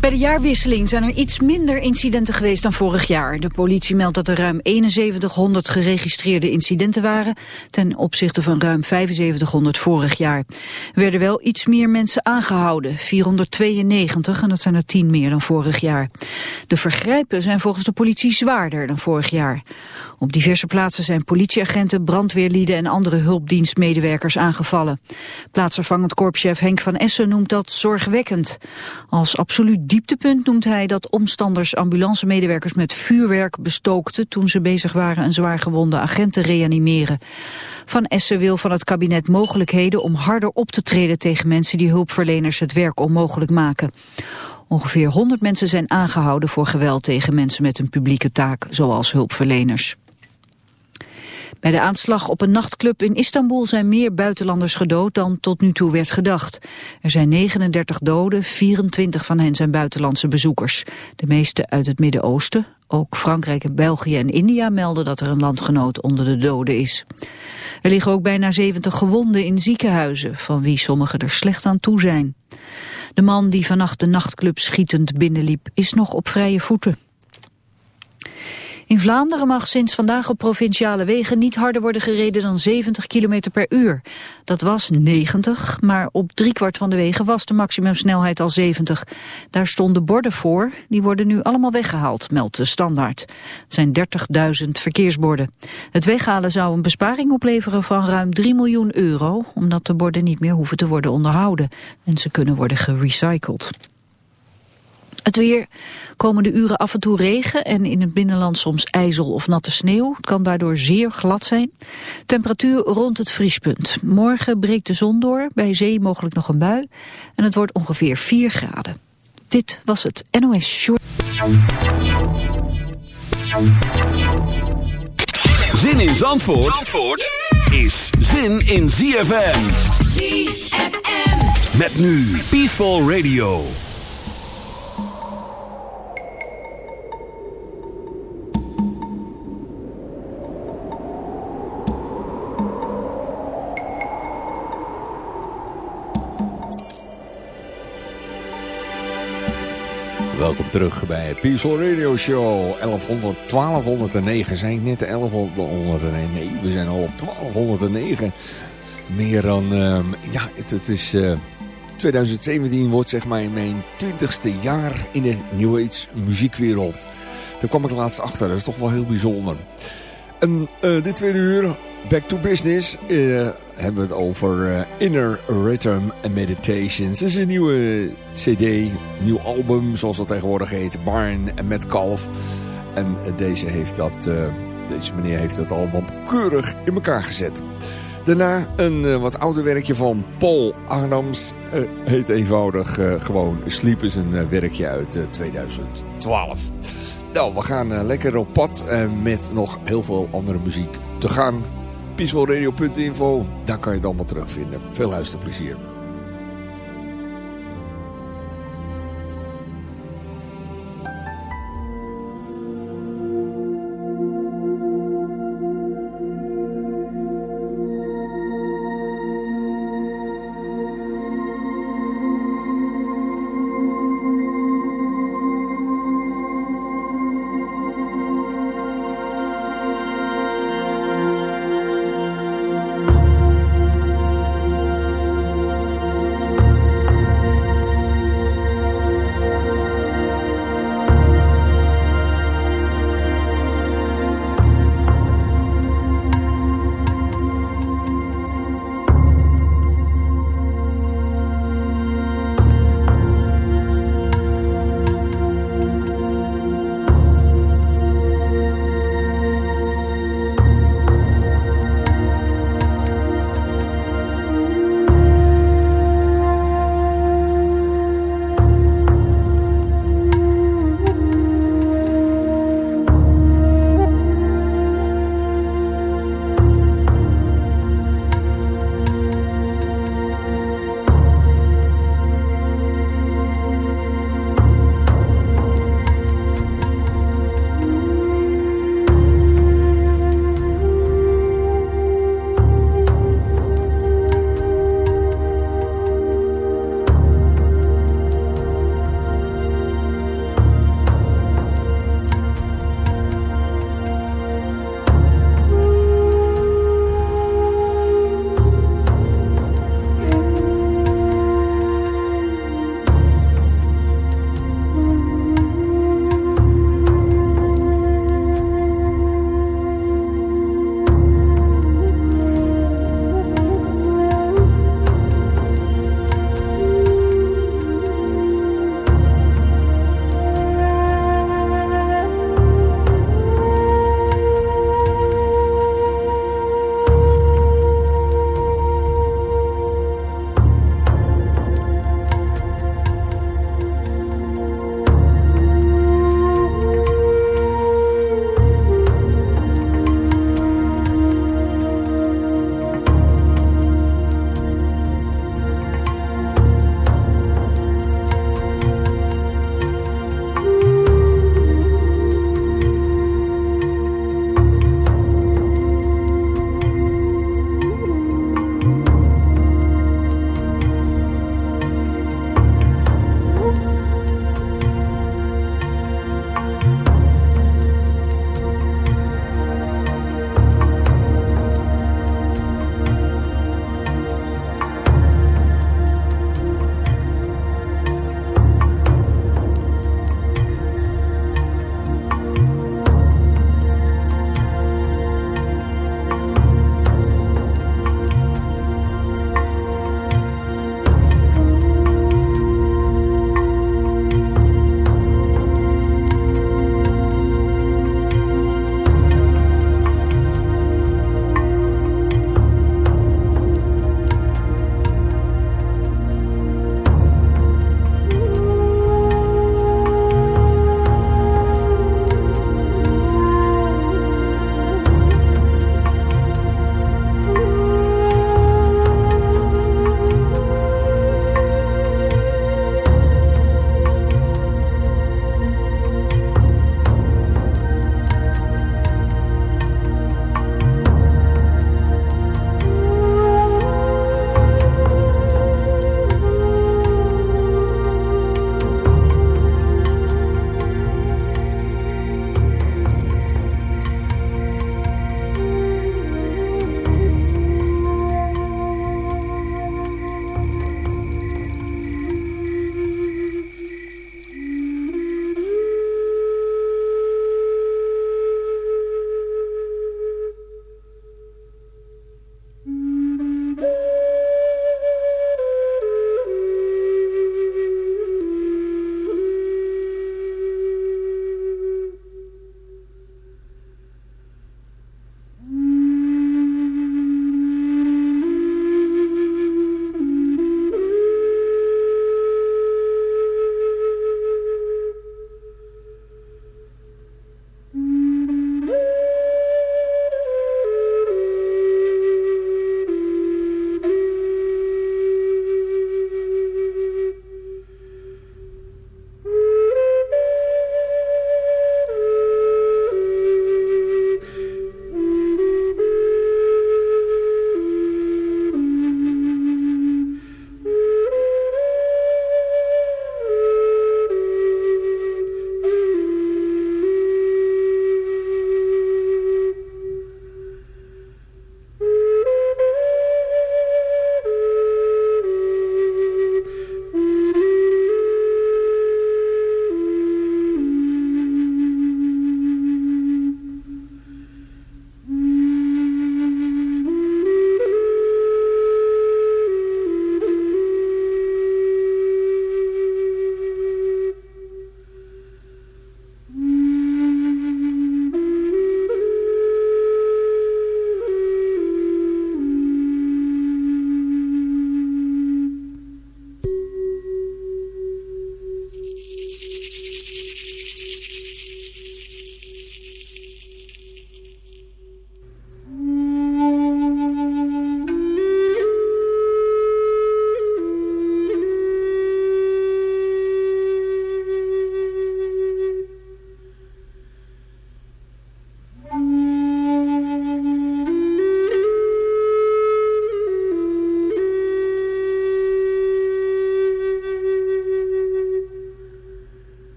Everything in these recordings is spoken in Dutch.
Bij de jaarwisseling zijn er iets minder incidenten geweest dan vorig jaar. De politie meldt dat er ruim 7100 geregistreerde incidenten waren... ten opzichte van ruim 7500 vorig jaar. Er werden wel iets meer mensen aangehouden, 492... en dat zijn er 10 meer dan vorig jaar. De vergrijpen zijn volgens de politie zwaarder dan vorig jaar. Op diverse plaatsen zijn politieagenten, brandweerlieden en andere hulpdienstmedewerkers aangevallen. Plaatsvervangend korpschef Henk van Essen noemt dat zorgwekkend. Als absoluut dieptepunt noemt hij dat omstanders ambulancemedewerkers met vuurwerk bestookten toen ze bezig waren een zwaar gewonde agent te reanimeren. Van Essen wil van het kabinet mogelijkheden om harder op te treden tegen mensen die hulpverleners het werk onmogelijk maken. Ongeveer 100 mensen zijn aangehouden voor geweld tegen mensen met een publieke taak, zoals hulpverleners. Bij de aanslag op een nachtclub in Istanbul zijn meer buitenlanders gedood dan tot nu toe werd gedacht. Er zijn 39 doden, 24 van hen zijn buitenlandse bezoekers. De meeste uit het Midden-Oosten. Ook Frankrijk, België en India melden dat er een landgenoot onder de doden is. Er liggen ook bijna 70 gewonden in ziekenhuizen, van wie sommigen er slecht aan toe zijn. De man die vannacht de nachtclub schietend binnenliep is nog op vrije voeten. In Vlaanderen mag sinds vandaag op provinciale wegen niet harder worden gereden dan 70 km per uur. Dat was 90, maar op driekwart van de wegen was de maximumsnelheid al 70. Daar stonden borden voor, die worden nu allemaal weggehaald, meldt de standaard. Het zijn 30.000 verkeersborden. Het weghalen zou een besparing opleveren van ruim 3 miljoen euro, omdat de borden niet meer hoeven te worden onderhouden. En ze kunnen worden gerecycled. Het weer, komende uren af en toe regen en in het binnenland soms ijzel of natte sneeuw. Het kan daardoor zeer glad zijn. Temperatuur rond het vriespunt. Morgen breekt de zon door, bij zee mogelijk nog een bui. En het wordt ongeveer 4 graden. Dit was het NOS Short. Zin in Zandvoort, Zandvoort is zin in ZFM. ZFM. Met nu Peaceful Radio. Welkom terug bij Peaceful Radio Show 1100, 1209. Zijn ik net 1109? Nee, we zijn al op 1209. Meer dan, um, ja, het, is... Uh, 2017 wordt zeg maar mijn 20ste jaar in de New Age muziekwereld. Daar kwam ik laatst achter, dat is toch wel heel bijzonder. En uh, dit tweede uur, back to business, uh, hebben we het over uh, Inner Rhythm Meditations. Het is een nieuwe cd, nieuw album, zoals dat tegenwoordig heet, Barn en Metcalf. En deze, heeft dat, deze meneer heeft dat allemaal keurig in elkaar gezet. Daarna een wat ouder werkje van Paul Adams. heet eenvoudig gewoon Sleep is een werkje uit 2012. Nou, we gaan lekker op pad met nog heel veel andere muziek te gaan. Peacefulradio.info, daar kan je het allemaal terugvinden. Veel luisterplezier.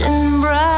And bright.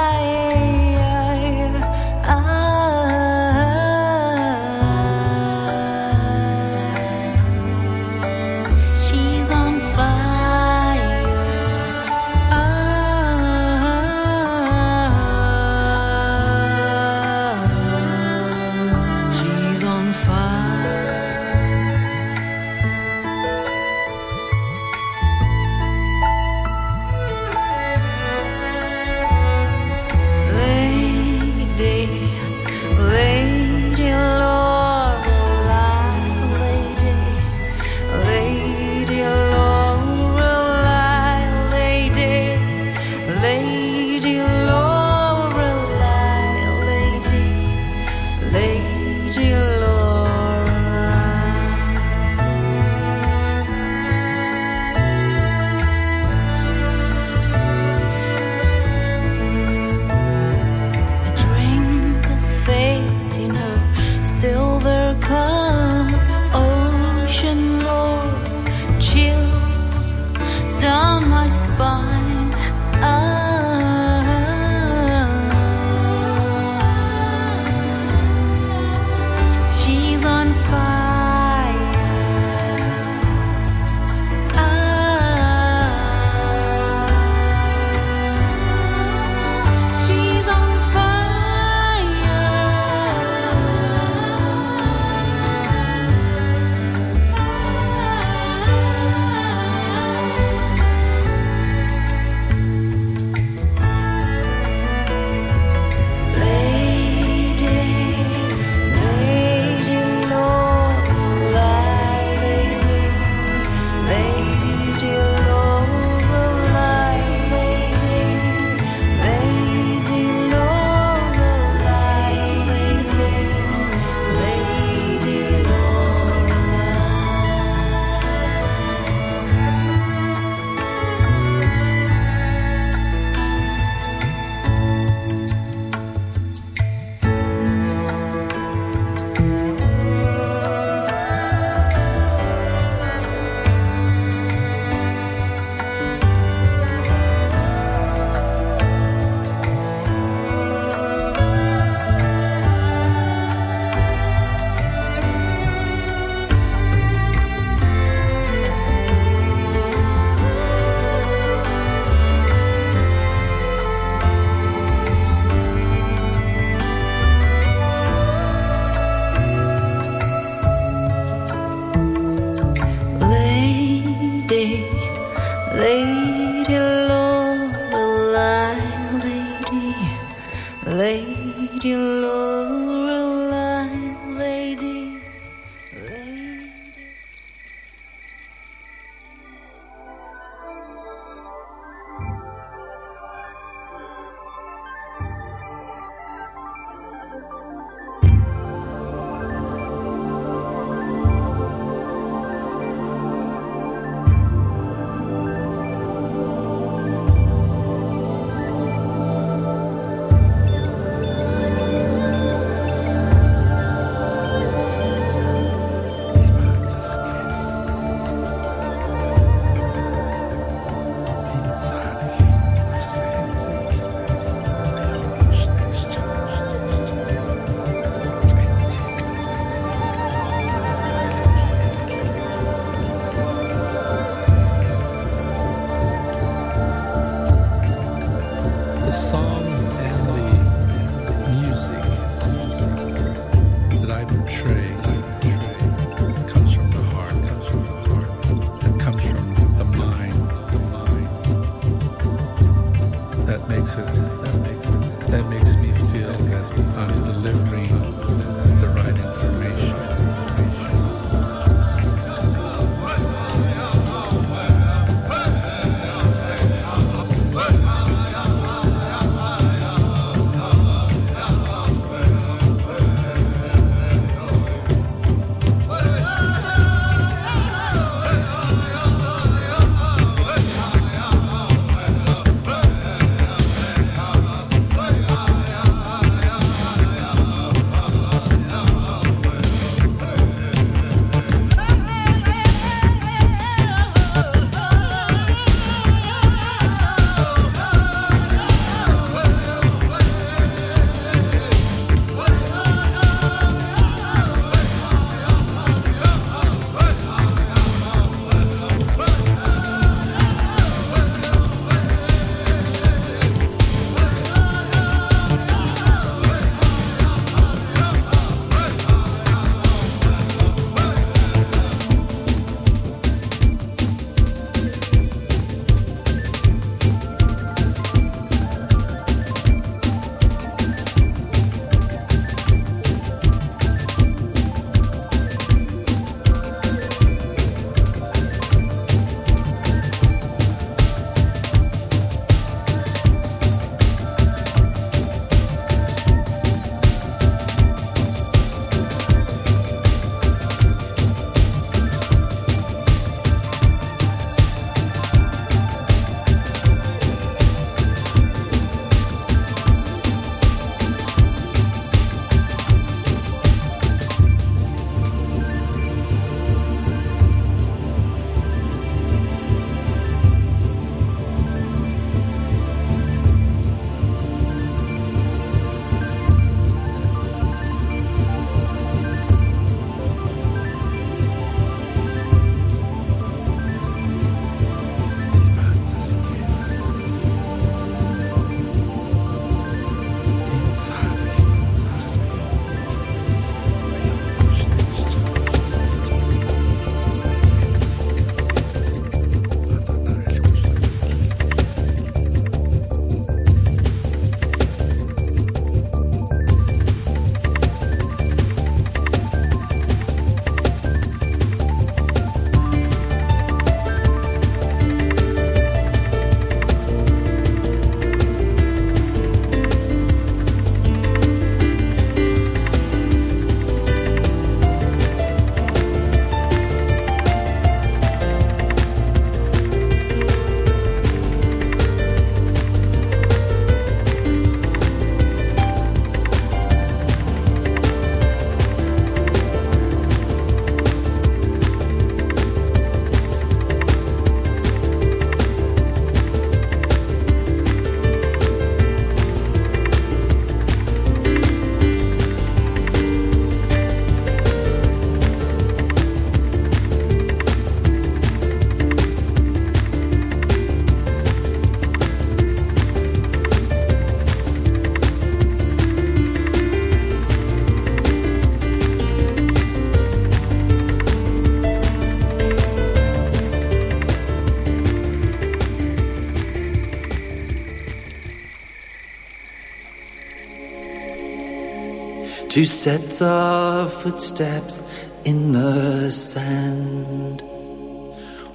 Two sets of footsteps in the sand.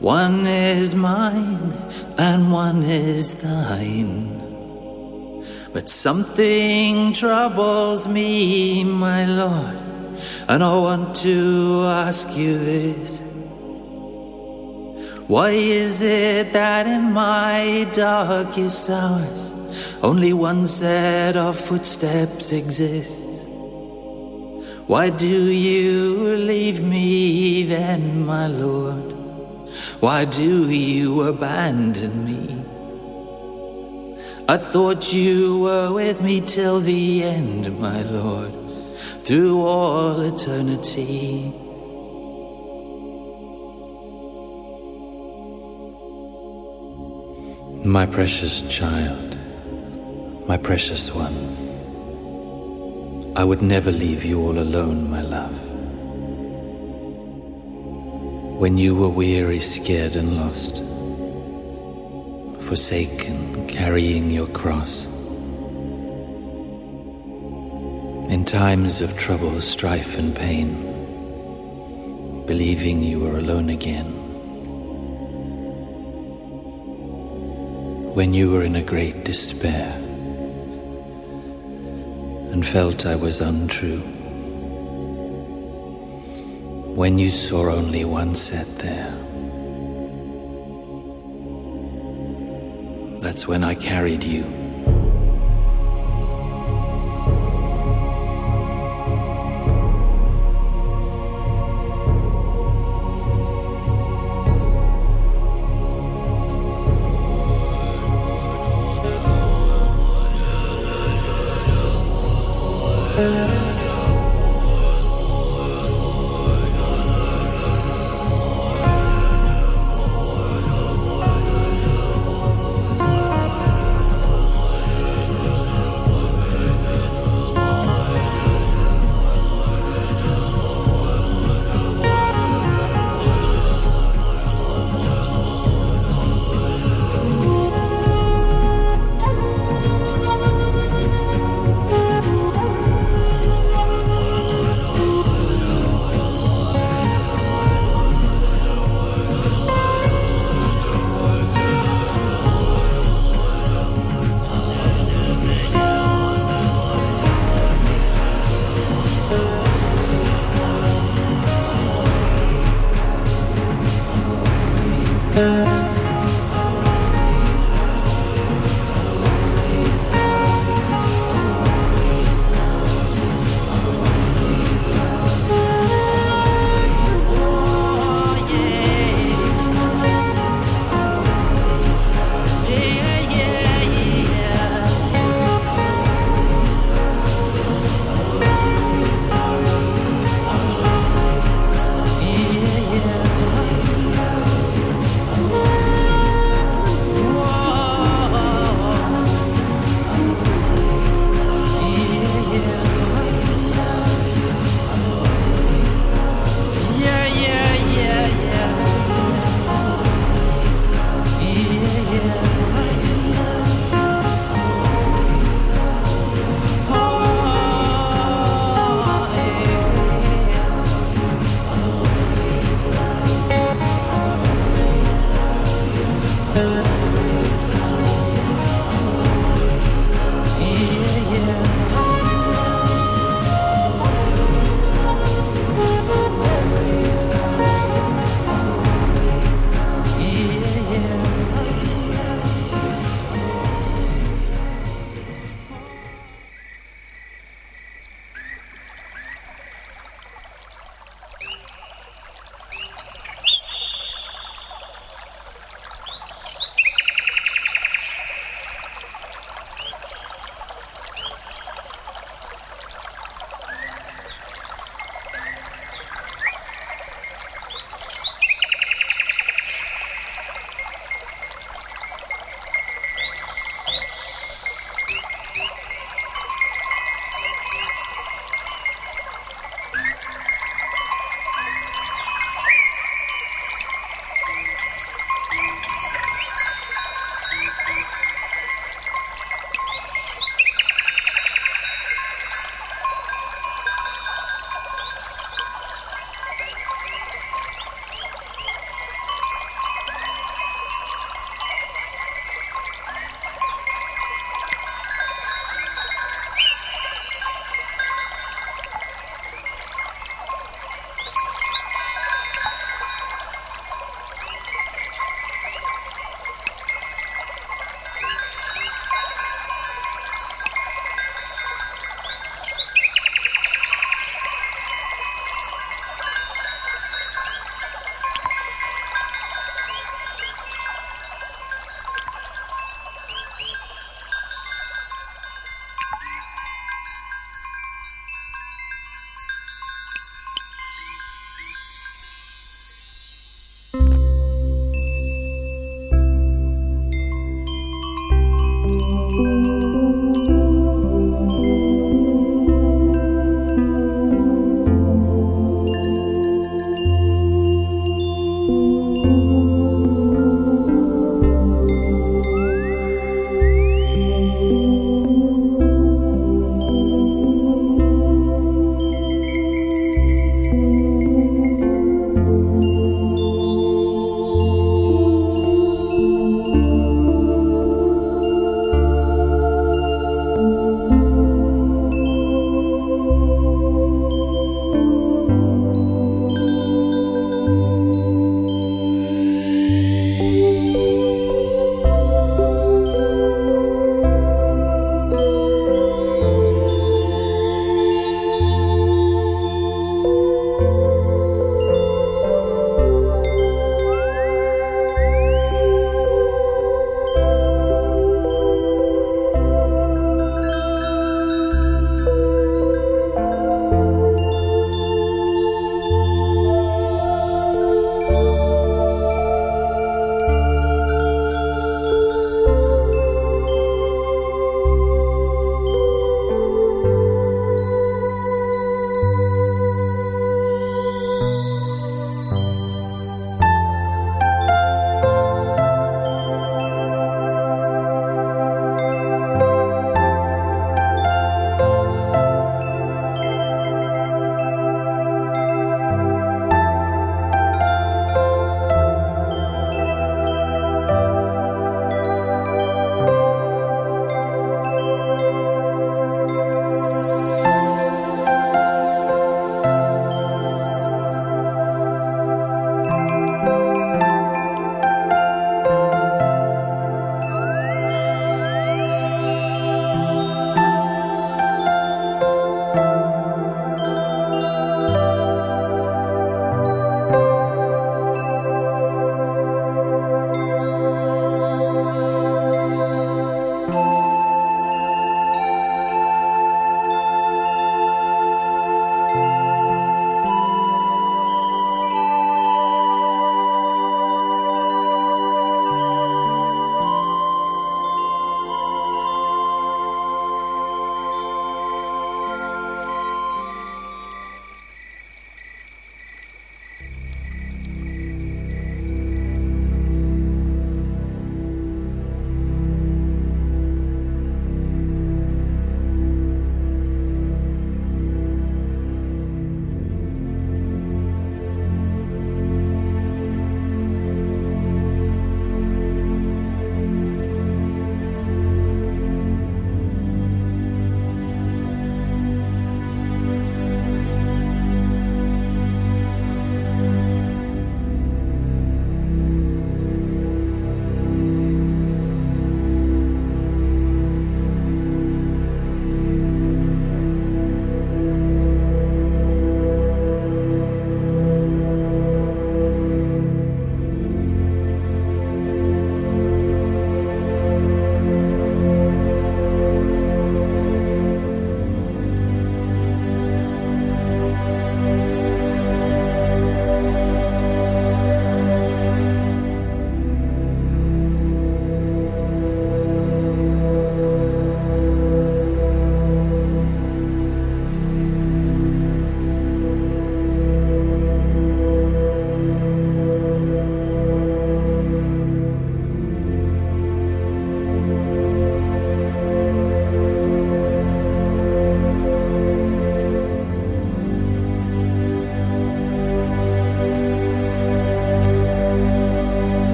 One is mine and one is thine. But something troubles me, my Lord, and I want to ask you this. Why is it that in my darkest hours only one set of footsteps exists? Why do you leave me then, my Lord? Why do you abandon me? I thought you were with me till the end, my Lord, through all eternity. My precious child, my precious one. I would never leave you all alone, my love. When you were weary, scared, and lost, forsaken, carrying your cross. In times of trouble, strife, and pain, believing you were alone again. When you were in a great despair and felt I was untrue. When you saw only one set there, that's when I carried you.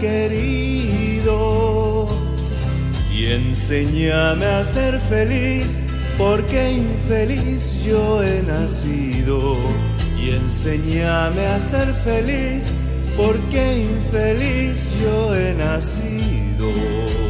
Querido. Y enséñame a ser feliz, porque infeliz yo he nacido. Y enséñame a ser feliz, porque infeliz yo he nacido.